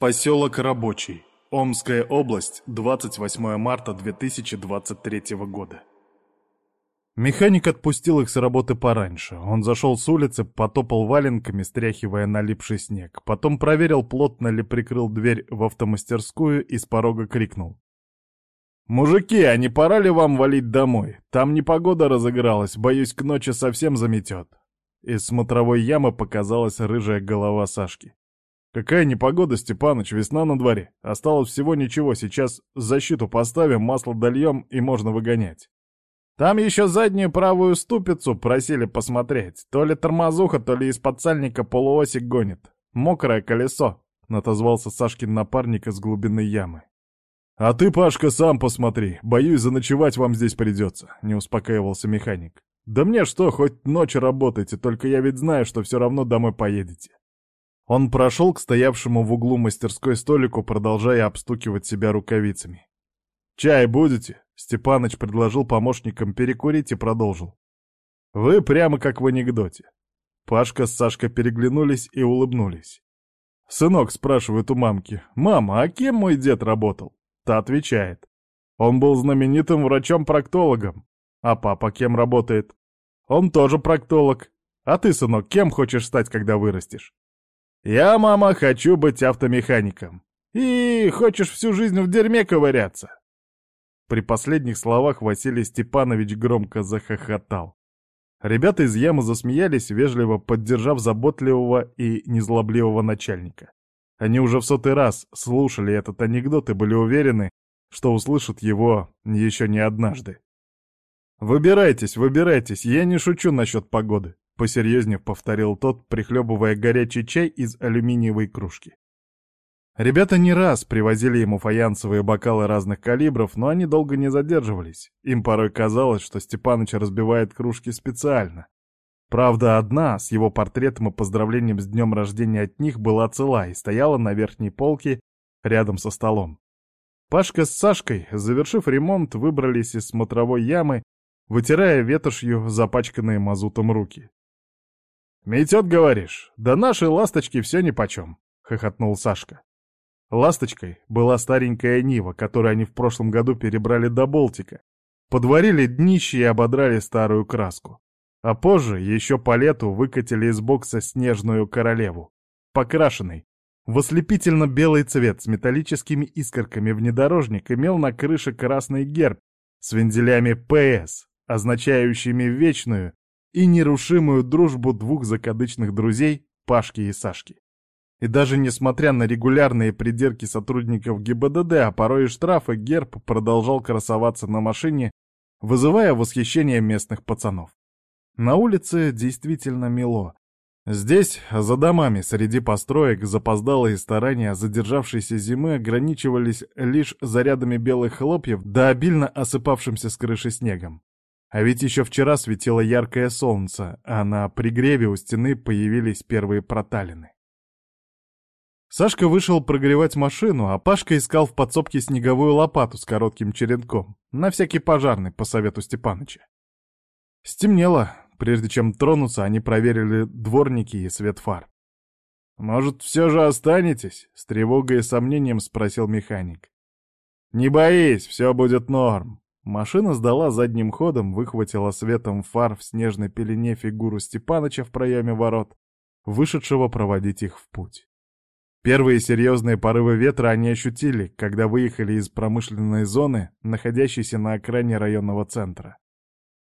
Поселок Рабочий. Омская область, 28 марта 2023 года. Механик отпустил их с работы пораньше. Он зашел с улицы, потопал валенками, стряхивая налипший снег. Потом проверил, плотно ли прикрыл дверь в автомастерскую и с порога крикнул. «Мужики, а не пора ли вам валить домой? Там непогода разыгралась, боюсь, к ночи совсем заметет». Из смотровой ямы показалась рыжая голова Сашки. «Какая непогода, Степаныч, весна на дворе. Осталось всего ничего, сейчас защиту поставим, масло дольем и можно выгонять». «Там еще заднюю правую ступицу просили посмотреть. То ли тормозуха, то ли из-под сальника полуосик гонит. Мокрое колесо», — отозвался Сашкин напарник из глубины ямы. «А ты, Пашка, сам посмотри. Боюсь, заночевать вам здесь придется», — не успокаивался механик. «Да мне что, хоть ночь работайте, только я ведь знаю, что все равно домой поедете». Он прошел к стоявшему в углу мастерской столику, продолжая обстукивать себя рукавицами. «Чай будете?» — Степаныч предложил помощникам перекурить и продолжил. «Вы прямо как в анекдоте». Пашка с Сашкой переглянулись и улыбнулись. Сынок спрашивает у мамки, «Мама, а кем мой дед работал?» Та отвечает, «Он был знаменитым врачом-проктологом». А папа кем работает? Он тоже проктолог. А ты, сынок, кем хочешь стать, когда вырастешь? «Я, мама, хочу быть автомехаником. И хочешь всю жизнь в дерьме ковыряться?» При последних словах Василий Степанович громко захохотал. Ребята из ямы засмеялись, вежливо поддержав заботливого и незлобливого начальника. Они уже в сотый раз слушали этот анекдот и были уверены, что услышат его еще не однажды. «Выбирайтесь, выбирайтесь, я не шучу насчет погоды. Посерьезнее повторил тот, прихлебывая горячий чай из алюминиевой кружки. Ребята не раз привозили ему фаянсовые бокалы разных калибров, но они долго не задерживались. Им порой казалось, что Степаныч разбивает кружки специально. Правда, одна, с его портретом и поздравлением с днем рождения от них, была цела и стояла на верхней полке рядом со столом. Пашка с Сашкой, завершив ремонт, выбрались из смотровой ямы, вытирая ветошью запачканные мазутом руки. «Метет, говоришь? Да нашей ласточки все нипочем», — хохотнул Сашка. Ласточкой была старенькая Нива, которую они в прошлом году перебрали до Болтика. Подварили днище и ободрали старую краску. А позже, еще по лету, выкатили из бокса снежную королеву. Покрашенный. В ослепительно-белый цвет с металлическими искорками внедорожник имел на крыше красный герб с вензелями «ПС», означающими вечную и нерушимую дружбу двух закадычных друзей Пашки и Сашки. И даже несмотря на регулярные придирки сотрудников ГИБДД, а порой и штрафы, герб продолжал красоваться на машине, вызывая восхищение местных пацанов. На улице действительно мило. Здесь, за домами, среди построек, запоздалые старания задержавшейся зимы ограничивались лишь зарядами белых хлопьев да обильно осыпавшимся с крыши снегом. А ведь еще вчера светило яркое солнце, а на пригреве у стены появились первые проталины. Сашка вышел прогревать машину, а Пашка искал в подсобке снеговую лопату с коротким черенком, на всякий пожарный, по совету Степаныча. Стемнело. Прежде чем тронуться, они проверили дворники и свет фар. «Может, все же останетесь?» — с тревогой и сомнением спросил механик. «Не боись, все будет норм. Машина сдала задним ходом, выхватила светом фар в снежной пелене фигуру Степаныча в проеме ворот, вышедшего проводить их в путь. Первые серьезные порывы ветра они ощутили, когда выехали из промышленной зоны, находящейся на окраине районного центра.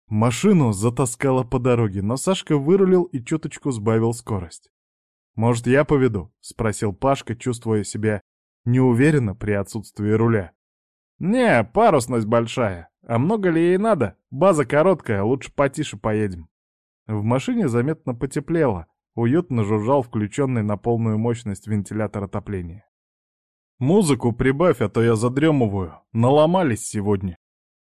Машину затаскало по дороге, но Сашка вырулил и чуточку сбавил скорость. «Может, я поведу?» — спросил Пашка, чувствуя себя неуверенно при отсутствии руля. «Не, парусность большая. А много ли ей надо? База короткая, лучше потише поедем». В машине заметно потеплело. Уютно жужжал включенный на полную мощность вентилятор отопления. «Музыку прибавь, а то я задремываю. Наломались сегодня».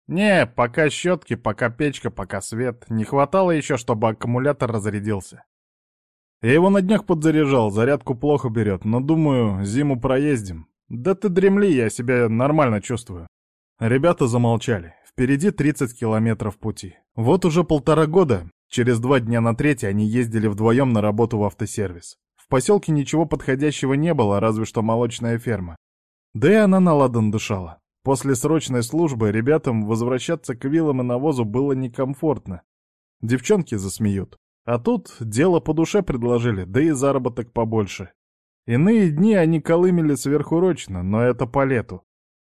«Не, пока щетки, пока печка, пока свет. Не хватало еще, чтобы аккумулятор разрядился». Я его на днях подзаряжал, зарядку плохо берет, но думаю, зиму проездим. «Да ты дремли, я себя нормально чувствую». Ребята замолчали. Впереди 30 километров пути. Вот уже полтора года, через два дня на третий они ездили вдвоем на работу в автосервис. В поселке ничего подходящего не было, разве что молочная ферма. Да и она на ладан дышала. После срочной службы ребятам возвращаться к вилам и навозу было некомфортно. Девчонки засмеют. А тут дело по душе предложили, да и заработок побольше. Иные дни они колымели сверхурочно, но это по лету.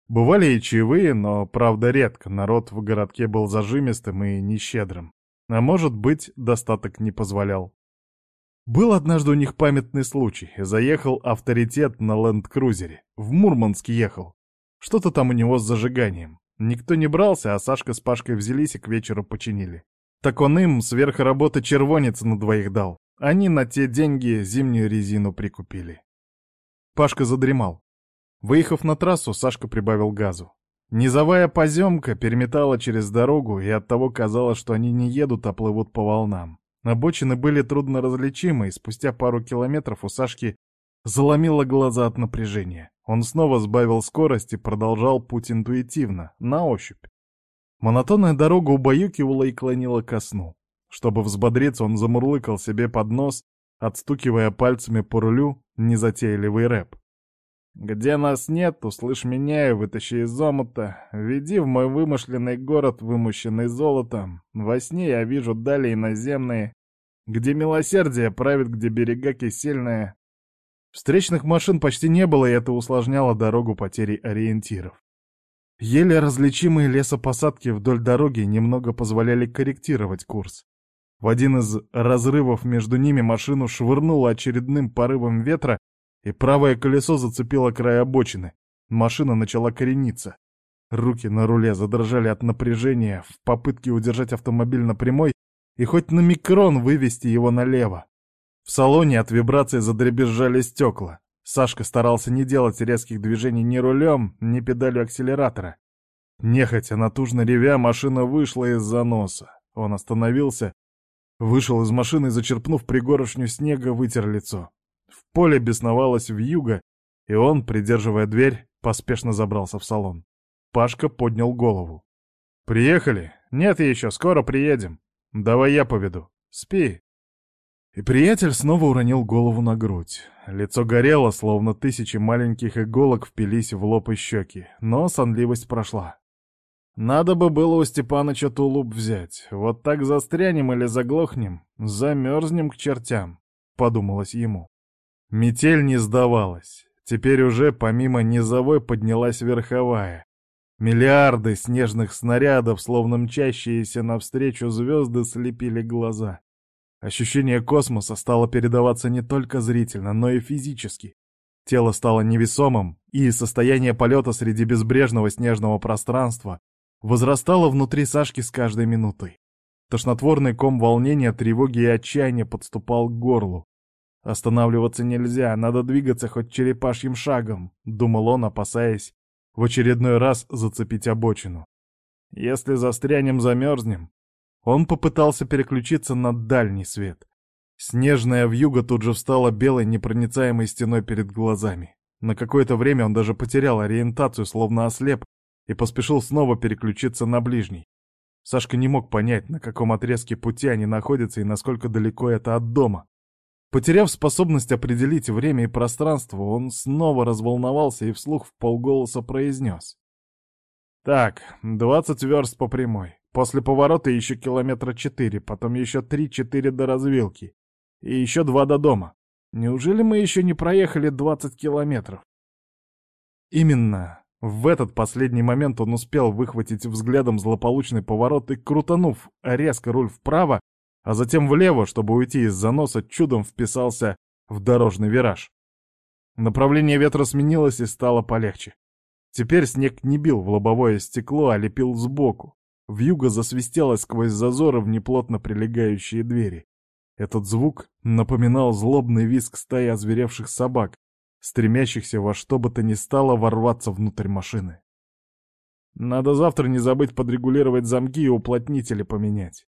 Бывали и чаевые, но, правда, редко. Народ в городке был зажимистым и нещедрым. А может быть, достаток не позволял. Был однажды у них памятный случай. Заехал авторитет на ленд-крузере. В Мурманск ехал. Что-то там у него с зажиганием. Никто не брался, а Сашка с Пашкой взялись и к вечеру починили. Так он им сверх работы червонец на двоих дал. Они на те деньги зимнюю резину прикупили. Пашка задремал. Выехав на трассу, Сашка прибавил газу. Низовая поземка переметала через дорогу, и оттого казалось, что они не едут, а плывут по волнам. Обочины были трудно различимы, и спустя пару километров у Сашки заломило глаза от напряжения. Он снова сбавил скорость и продолжал путь интуитивно, на ощупь. Монотонная дорога убаюкивала и клонила ко сну. Чтобы взбодриться, он замурлыкал себе под нос, отстукивая пальцами по рулю незатейливый рэп. «Где нас нет, услышь меня и вытащи из омута. Веди в мой вымышленный город, вымощенный золотом. Во сне я вижу дали иноземные, где милосердие правит, где берега кисельные». Встречных машин почти не было, и это усложняло дорогу потери ориентиров. Еле различимые лесопосадки вдоль дороги немного позволяли корректировать курс. В один из разрывов между ними машину швырнуло очередным порывом ветра, и правое колесо зацепило край обочины. Машина начала корениться. Руки на руле задрожали от напряжения в попытке удержать автомобиль на прямой и хоть на микрон вывести его налево. В салоне от вибрации задребезжали стекла. Сашка старался не делать резких движений ни рулем, ни педалью акселератора. Нехотя, натужно ревя, машина вышла из заноса. Он остановился, вышел из машины зачерпнув пригорошню снега, вытер лицо. В поле бесновалась вьюга, и он, придерживая дверь, поспешно забрался в салон. Пашка поднял голову. «Приехали? Нет еще, скоро приедем. Давай я поведу. Спи». И приятель снова уронил голову на грудь. Лицо горело, словно тысячи маленьких иголок впились в лоб и щеки, но сонливость прошла. Надо бы было у Степаныча тулуп взять. Вот так застрянем или заглохнем, замерзнем к чертям, — подумалось ему. Метель не сдавалась. Теперь уже помимо низовой поднялась верховая. Миллиарды снежных снарядов, словно мчащиеся навстречу звезды, слепили глаза. Ощущение космоса стало передаваться не только зрительно, но и физически. Тело стало невесомым, и состояние полета среди безбрежного снежного пространства возрастало внутри Сашки с каждой минутой. Тошнотворный ком волнения, тревоги и отчаяния подступал к горлу. Останавливаться нельзя, надо двигаться хоть черепашьим шагом, думал он, опасаясь в очередной раз зацепить обочину. Если застрянем, замерзнем. Он попытался переключиться на дальний свет. Снежная вьюга тут же встала белой непроницаемой стеной перед глазами. На какое-то время он даже потерял ориентацию, словно ослеп, и поспешил снова переключиться на ближний. Сашка не мог понять, на каком отрезке пути они находятся и насколько далеко это от дома. Потеряв способность определить время и пространство, он снова разволновался и вслух в полголоса произнес. «Так, двадцать верст по прямой. После поворота еще километра четыре, потом еще три-четыре до развилки. И еще два до дома. Неужели мы еще не проехали двадцать километров?» Именно в этот последний момент он успел выхватить взглядом злополучный поворот и, крутанув резко руль вправо, а затем влево, чтобы уйти из заноса, чудом вписался в дорожный вираж. Направление ветра сменилось и стало полегче. Теперь снег не бил в лобовое стекло, а лепил сбоку. Вьюга засвистела сквозь зазоры в неплотно прилегающие двери. Этот звук напоминал злобный визг стаи озверевших собак, стремящихся во что бы то ни стало ворваться внутрь машины. Надо завтра не забыть подрегулировать замки и уплотнители поменять.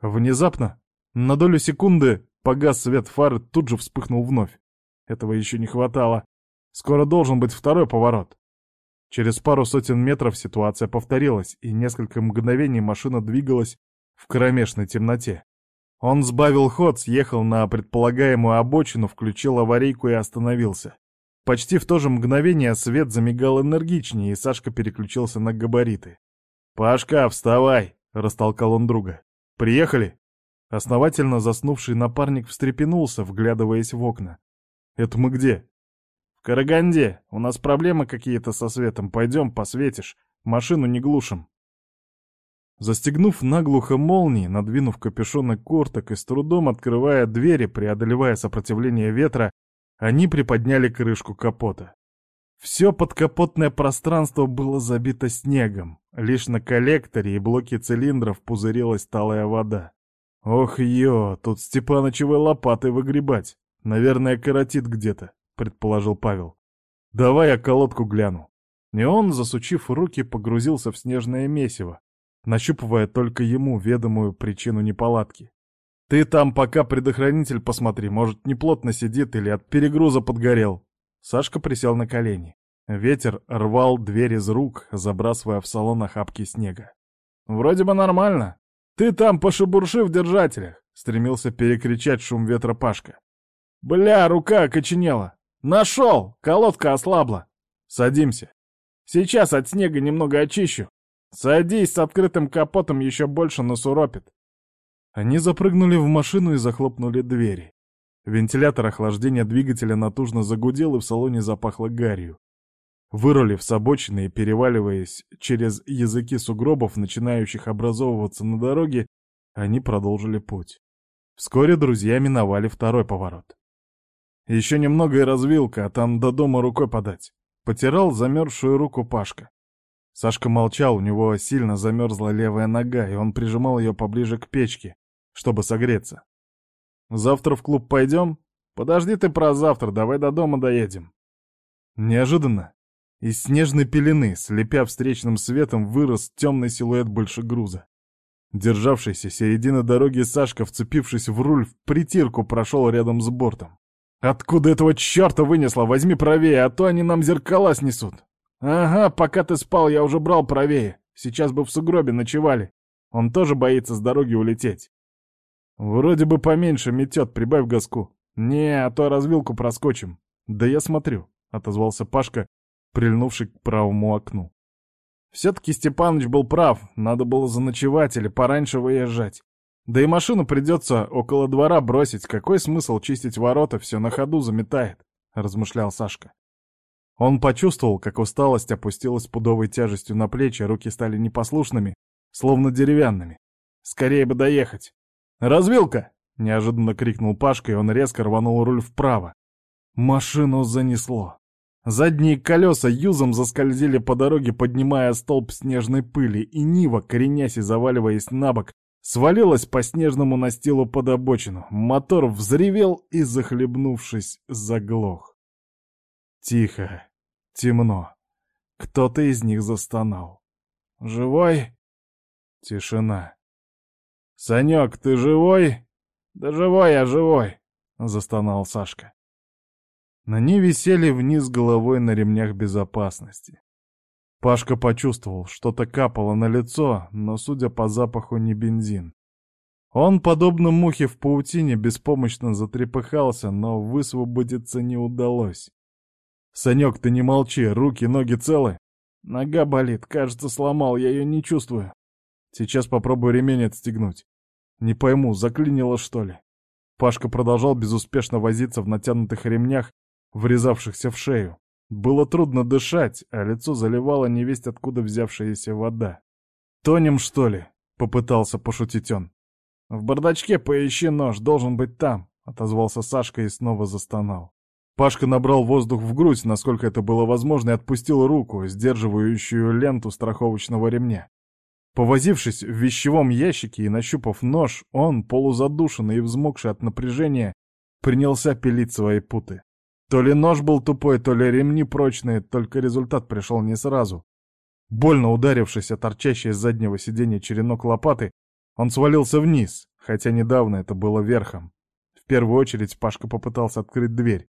Внезапно, на долю секунды, погас свет фары, тут же вспыхнул вновь. Этого еще не хватало. Скоро должен быть второй поворот. Через пару сотен метров ситуация повторилась, и несколько мгновений машина двигалась в кромешной темноте. Он сбавил ход, съехал на предполагаемую обочину, включил аварийку и остановился. Почти в то же мгновение свет замигал энергичнее, и Сашка переключился на габариты. «Пашка, вставай!» — растолкал он друга. «Приехали?» Основательно заснувший напарник встрепенулся, вглядываясь в окна. «Это мы где?» «В Караганде. У нас проблемы какие-то со светом. Пойдем, посветишь. Машину не глушим». Застегнув наглухо молнии, надвинув капюшоны курток и с трудом открывая двери, преодолевая сопротивление ветра, они приподняли крышку капота. Все подкапотное пространство было забито снегом. Лишь на коллекторе и блоке цилиндров пузырилась талая вода. «Ох, ё, тут Степанычевой лопатой выгребать. Наверное, коротит где-то», — предположил Павел. «Давай я колодку гляну». И он, засучив руки, погрузился в снежное месиво, нащупывая только ему ведомую причину неполадки. «Ты там пока предохранитель посмотри, может, неплотно сидит или от перегруза подгорел». Сашка присел на колени. Ветер рвал дверь из рук, забрасывая в салон охапки снега. «Вроде бы нормально. Ты там пошебурши в держателях!» — стремился перекричать шум ветра Пашка. «Бля, рука окоченела! Нашел! Колодка ослабла! Садимся! Сейчас от снега немного очищу, «Садись с открытым капотом, еще больше насуропит». Они запрыгнули в машину и захлопнули двери. Вентилятор охлаждения двигателя натужно загудел, и в салоне запахло гарью. Вырулив с обочины и переваливаясь через языки сугробов, начинающих образовываться на дороге, они продолжили путь. Вскоре друзья миновали второй поворот. Еще немного и развилка, а там до дома рукой подать. Потирал замерзшую руку Пашка. Сашка молчал, у него сильно замерзла левая нога, и он прижимал ее поближе к печке, чтобы согреться. «Завтра в клуб пойдем? Подожди ты про завтра, давай до дома доедем». Неожиданно из снежной пелены, слепя встречным светом, вырос темный силуэт большегруза. Державшийся середины дороги Сашка, вцепившись в руль, в притирку прошел рядом с бортом. «Откуда этого черта вынесло? Возьми правее, а то они нам зеркала снесут!» «Ага, пока ты спал, я уже брал правее. Сейчас бы в сугробе ночевали. Он тоже боится с дороги улететь». «Вроде бы поменьше метет, прибавь газку». «Не, а то развилку проскочим». «Да я смотрю», — отозвался Пашка, прильнувший к правому окну. Все-таки Степаныч был прав, надо было заночевать или пораньше выезжать. Да и машину придется около двора бросить, какой смысл чистить ворота, все на ходу заметает, размышлял Сашка. Он почувствовал, как усталость опустилась пудовой тяжестью на плечи, руки стали непослушными, словно деревянными. Скорее бы доехать. «Развилка!» — неожиданно крикнул Пашка, и он резко рванул руль вправо. Машину занесло. Задние колеса юзом заскользили по дороге, поднимая столб снежной пыли, и Нива, коренясь и заваливаясь на бок, свалилась по снежному настилу под обочину. Мотор взревел и, захлебнувшись, заглох. Тихо, темно. Кто-то из них застонал. «Живой?» Тишина. «Санек, ты живой?» «Да живой я, живой!» — застонал Сашка. На ней висели вниз головой на ремнях безопасности. Пашка почувствовал, что-то капало на лицо, но, судя по запаху, не бензин. Он, подобно мухе в паутине, беспомощно затрепыхался, но высвободиться не удалось. «Санек, ты не молчи, руки, ноги целы?» «Нога болит, кажется, сломал, я ее не чувствую». «Сейчас попробую ремень отстегнуть». «Не пойму, заклинило, что ли?» Пашка продолжал безуспешно возиться в натянутых ремнях, врезавшихся в шею. Было трудно дышать, а лицо заливало невесть откуда взявшаяся вода. «Тонем, что ли?» — попытался пошутить он. «В бардачке поищи нож, должен быть там», — отозвался Сашка и снова застонал. Пашка набрал воздух в грудь, насколько это было возможно, и отпустил руку, сдерживающую ленту страховочного ремня. Повозившись в вещевом ящике и нащупав нож, он, полузадушенный и взмокший от напряжения, принялся пилить свои путы. То ли нож был тупой, то ли ремни прочные, только результат пришел не сразу. Больно ударившись о торчащий из заднего сиденья черенок лопаты, он свалился вниз, хотя недавно это было верхом. В первую очередь Пашка попытался открыть дверь.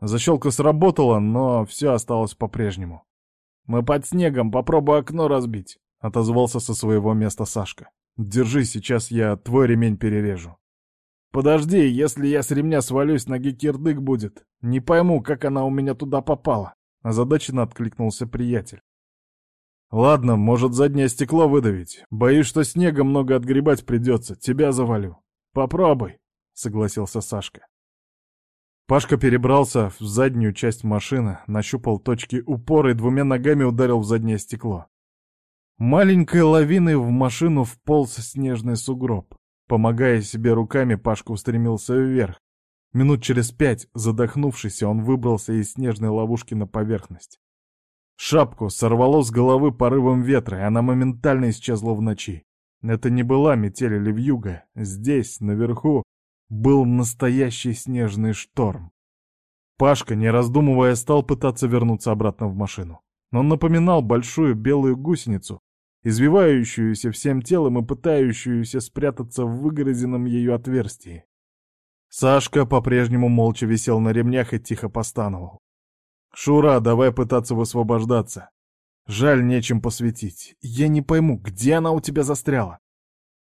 Защелка сработала, но все осталось по-прежнему. «Мы под снегом, попробуй окно разбить», — отозвался со своего места Сашка. «Держи, сейчас я твой ремень перережу». Подожди, если я с ремня свалюсь, ноги кирдык будет. Не пойму, как она у меня туда попала. Озадаченно откликнулся приятель. Ладно, может заднее стекло выдавить. Боюсь, что снега много отгребать придется. Тебя завалю. Попробуй, согласился Сашка. Пашка перебрался в заднюю часть машины, нащупал точки упора и двумя ногами ударил в заднее стекло. Маленькой лавиной в машину вполз снежный сугроб. Помогая себе руками, Пашка устремился вверх. Минут через пять, задохнувшись, он выбрался из снежной ловушки на поверхность. Шапку сорвало с головы порывом ветра, и она моментально исчезла в ночи. Это не была метель или вьюга. Здесь, наверху, был настоящий снежный шторм. Пашка, не раздумывая, стал пытаться вернуться обратно в машину. Он напоминал большую белую гусеницу, извивающуюся всем телом и пытающуюся спрятаться в выгороденном ее отверстии. Сашка по-прежнему молча висел на ремнях и тихо постановал. «Шура, давай пытаться высвобождаться. Жаль, нечем посветить. Я не пойму, где она у тебя застряла?»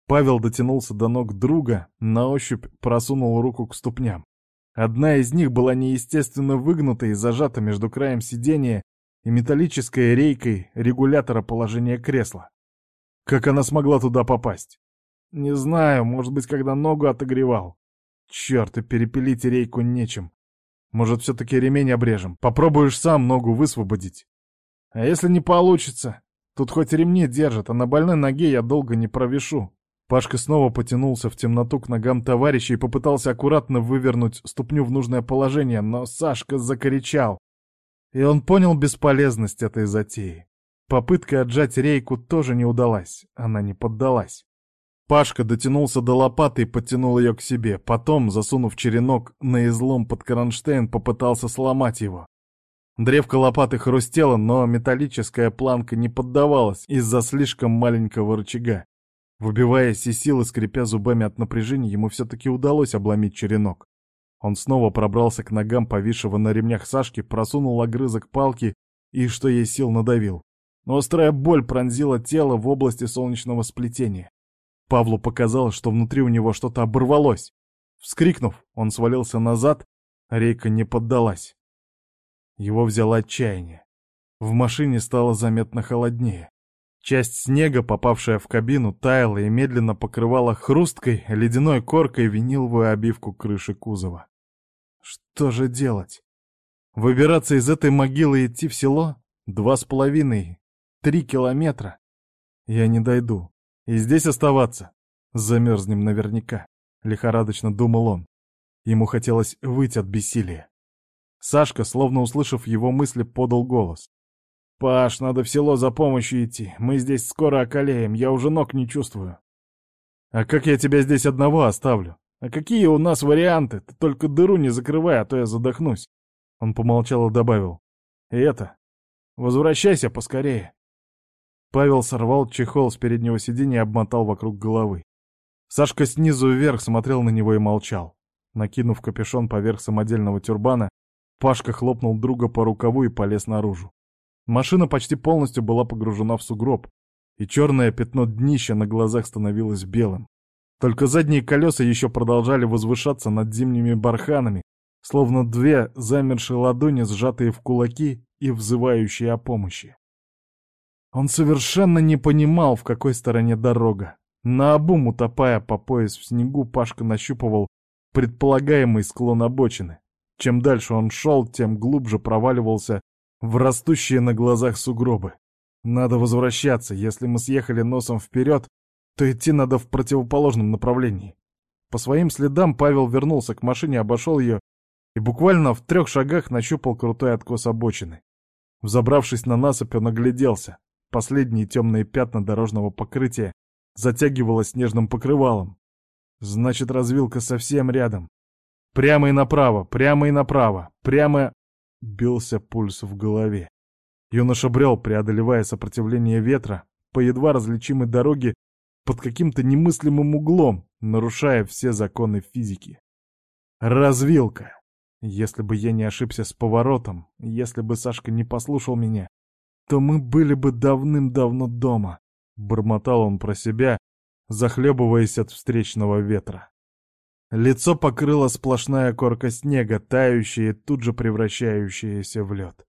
Павел дотянулся до ног друга, на ощупь просунул руку к ступням. Одна из них была неестественно выгнута и зажата между краем сиденья и металлической рейкой регулятора положения кресла. Как она смогла туда попасть? Не знаю, может быть, когда ногу отогревал. Черт, и перепилить рейку нечем. Может, все-таки ремень обрежем? Попробуешь сам ногу высвободить. А если не получится? Тут хоть ремни держат, а на больной ноге я долго не провешу. Пашка снова потянулся в темноту к ногам товарища и попытался аккуратно вывернуть ступню в нужное положение, но Сашка закричал. И он понял бесполезность этой затеи. Попытка отжать рейку тоже не удалась, она не поддалась. Пашка дотянулся до лопаты и подтянул ее к себе, потом, засунув черенок на излом под кронштейн, попытался сломать его. Древко лопаты хрустело, но металлическая планка не поддавалась из-за слишком маленького рычага. Выбиваясь из силы, скрипя зубами от напряжения, ему все-таки удалось обломить черенок. Он снова пробрался к ногам повисшего на ремнях Сашки, просунул огрызок палки и, что есть сил, надавил. Но острая боль пронзила тело в области солнечного сплетения. Павлу показалось, что внутри у него что-то оборвалось. Вскрикнув, он свалился назад, рейка не поддалась. Его взяло отчаяние. В машине стало заметно холоднее. Часть снега, попавшая в кабину, таяла и медленно покрывала хрусткой, ледяной коркой виниловую обивку крыши кузова. Что же делать? Выбираться из этой могилы и идти в село? Два с половиной, три километра. Я не дойду. И здесь оставаться. Замерзнем наверняка. Лихорадочно думал он. Ему хотелось выйти от бессилия. Сашка, словно услышав его мысли, подал голос. «Паш, надо в село за помощью идти. Мы здесь скоро околеем, я уже ног не чувствую». «А как я тебя здесь одного оставлю? А какие у нас варианты? Ты только дыру не закрывай, а то я задохнусь». Он помолчал и добавил. «И это, возвращайся поскорее». Павел сорвал чехол с переднего сиденья и обмотал вокруг головы. Сашка снизу вверх смотрел на него и молчал. Накинув капюшон поверх самодельного тюрбана, Пашка хлопнул друга по рукаву и полез наружу. Машина почти полностью была погружена в сугроб, и черное пятно днища на глазах становилось белым. Только задние колеса еще продолжали возвышаться над зимними барханами, словно две замершие ладони, сжатые в кулаки и взывающие о помощи. Он совершенно не понимал, в какой стороне дорога. Наобум, утопая по пояс в снегу, Пашка нащупывал предполагаемый склон обочины. Чем дальше он шел, тем глубже проваливался в растущие на глазах сугробы. Надо возвращаться, если мы съехали носом вперед, то идти надо в противоположном направлении. По своим следам Павел вернулся к машине, обошел ее и буквально в трех шагах нащупал крутой откос обочины. Взобравшись на насыпь, он огляделся. Последние темные пятна дорожного покрытия затягивало снежным покрывалом. Значит, развилка совсем рядом. Прямо и направо, прямо и направо, прямо Бился пульс в голове. Юноша брел, преодолевая сопротивление ветра, по едва различимой дороге под каким-то немыслимым углом, нарушая все законы физики. Развилка. Если бы я не ошибся с поворотом, если бы Сашка не послушал меня, то мы были бы давным-давно дома. Бормотал он про себя, захлебываясь от встречного ветра. Лицо покрыла сплошная корка снега, тающая и тут же превращающаяся в лед.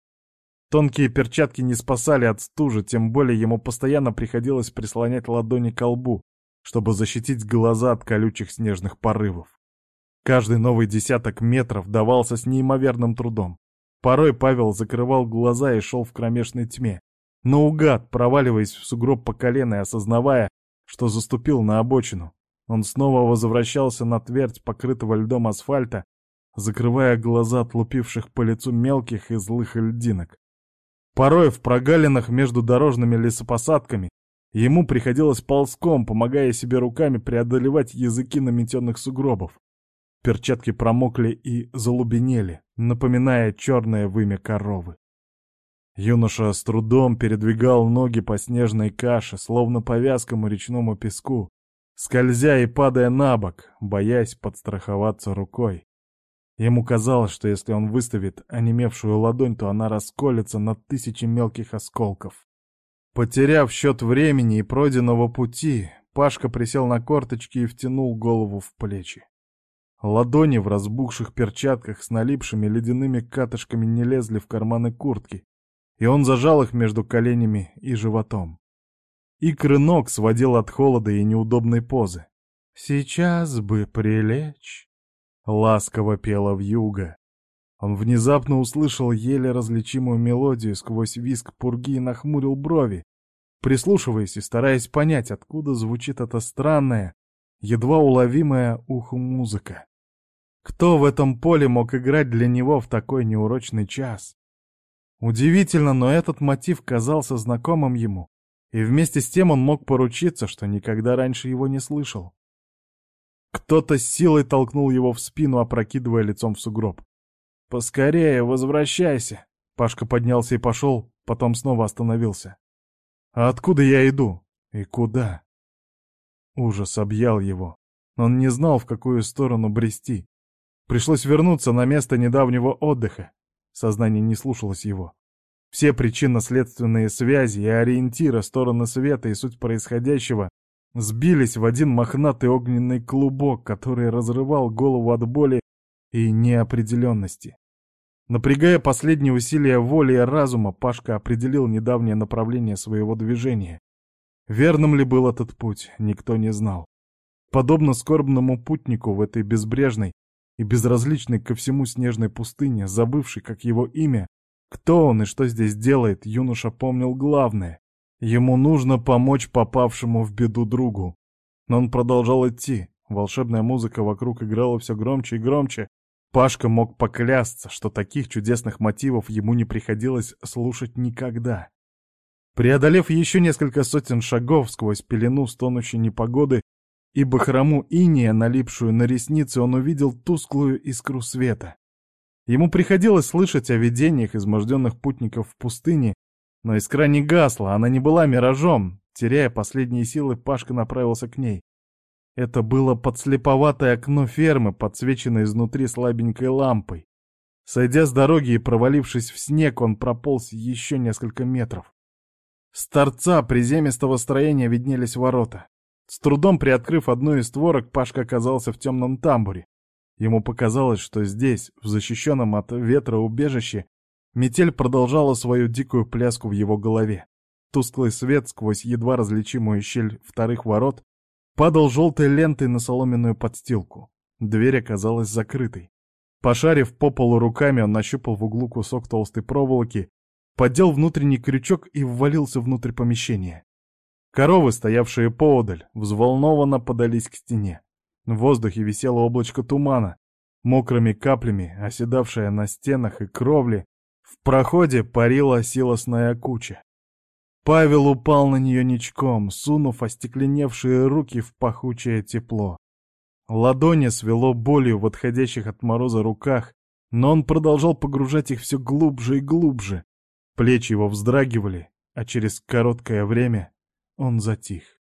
Тонкие перчатки не спасали от стужи, тем более ему постоянно приходилось прислонять ладони к лбу, чтобы защитить глаза от колючих снежных порывов. Каждый новый десяток метров давался с неимоверным трудом. Порой Павел закрывал глаза и шел в кромешной тьме, наугад проваливаясь в сугроб по колено и осознавая, что заступил на обочину. Он снова возвращался на твердь покрытого льдом асфальта, закрывая глаза от лупивших по лицу мелких и злых льдинок. Порой в прогалинах между дорожными лесопосадками ему приходилось ползком, помогая себе руками преодолевать языки наметенных сугробов. Перчатки промокли и залубенели, напоминая черное вымя коровы. Юноша с трудом передвигал ноги по снежной каше, словно по вязкому речному песку, скользя и падая на бок, боясь подстраховаться рукой. Ему казалось, что если он выставит онемевшую ладонь, то она расколется на тысячи мелких осколков. Потеряв счет времени и пройденного пути, Пашка присел на корточки и втянул голову в плечи. Ладони в разбухших перчатках с налипшими ледяными катышками не лезли в карманы куртки, и он зажал их между коленями и животом. Икры ног сводил от холода и неудобной позы. «Сейчас бы прилечь», — ласково пела вьюга. Он внезапно услышал еле различимую мелодию сквозь виск пурги и нахмурил брови, прислушиваясь и стараясь понять, откуда звучит эта странная, едва уловимая уху музыка. Кто в этом поле мог играть для него в такой неурочный час? Удивительно, но этот мотив казался знакомым ему, и вместе с тем он мог поручиться, что никогда раньше его не слышал. Кто-то силой толкнул его в спину, опрокидывая лицом в сугроб. «Поскорее, возвращайся!» Пашка поднялся и пошел, потом снова остановился. «А откуда я иду? И куда?» Ужас объял его. Он не знал, в какую сторону брести. Пришлось вернуться на место недавнего отдыха. Сознание не слушалось его. Все причинно-следственные связи и ориентиры, стороны света и суть происходящего сбились в один мохнатый огненный клубок, который разрывал голову от боли и неопределенности. Напрягая последние усилия воли и разума, Пашка определил недавнее направление своего движения. Верным ли был этот путь, никто не знал. Подобно скорбному путнику в этой безбрежной и безразличный ко всему снежной пустыне, забывший, как его имя, кто он и что здесь делает, юноша помнил главное. Ему нужно помочь попавшему в беду другу. Но он продолжал идти. Волшебная музыка вокруг играла все громче и громче. Пашка мог поклясться, что таких чудесных мотивов ему не приходилось слушать никогда. Преодолев еще несколько сотен шагов сквозь пелену стонущей непогоды, и бахрому иния, налипшую на ресницы, он увидел тусклую искру света. Ему приходилось слышать о видениях изможденных путников в пустыне, но искра не гасла, она не была миражом. Теряя последние силы, Пашка направился к ней. Это было подслеповатое окно фермы, подсвеченное изнутри слабенькой лампой. Сойдя с дороги и провалившись в снег, он прополз еще несколько метров. С торца приземистого строения виднелись ворота. С трудом приоткрыв одну из створок, Пашка оказался в темном тамбуре. Ему показалось, что здесь, в защищенном от ветра убежище, метель продолжала свою дикую пляску в его голове. Тусклый свет сквозь едва различимую щель вторых ворот падал желтой лентой на соломенную подстилку. Дверь оказалась закрытой. Пошарив по полу руками, он нащупал в углу кусок толстой проволоки, поддел внутренний крючок и ввалился внутрь помещения. Коровы, стоявшие поодаль, взволнованно подались к стене. В воздухе висело облачко тумана, мокрыми каплями, оседавшее на стенах и кровле. В проходе парила силосная куча. Павел упал на нее ничком, сунув остекленевшие руки в пахучее тепло. Ладони свело болью в отходящих от мороза руках, но он продолжал погружать их все глубже и глубже. Плечи его вздрагивали, а через короткое время он затих.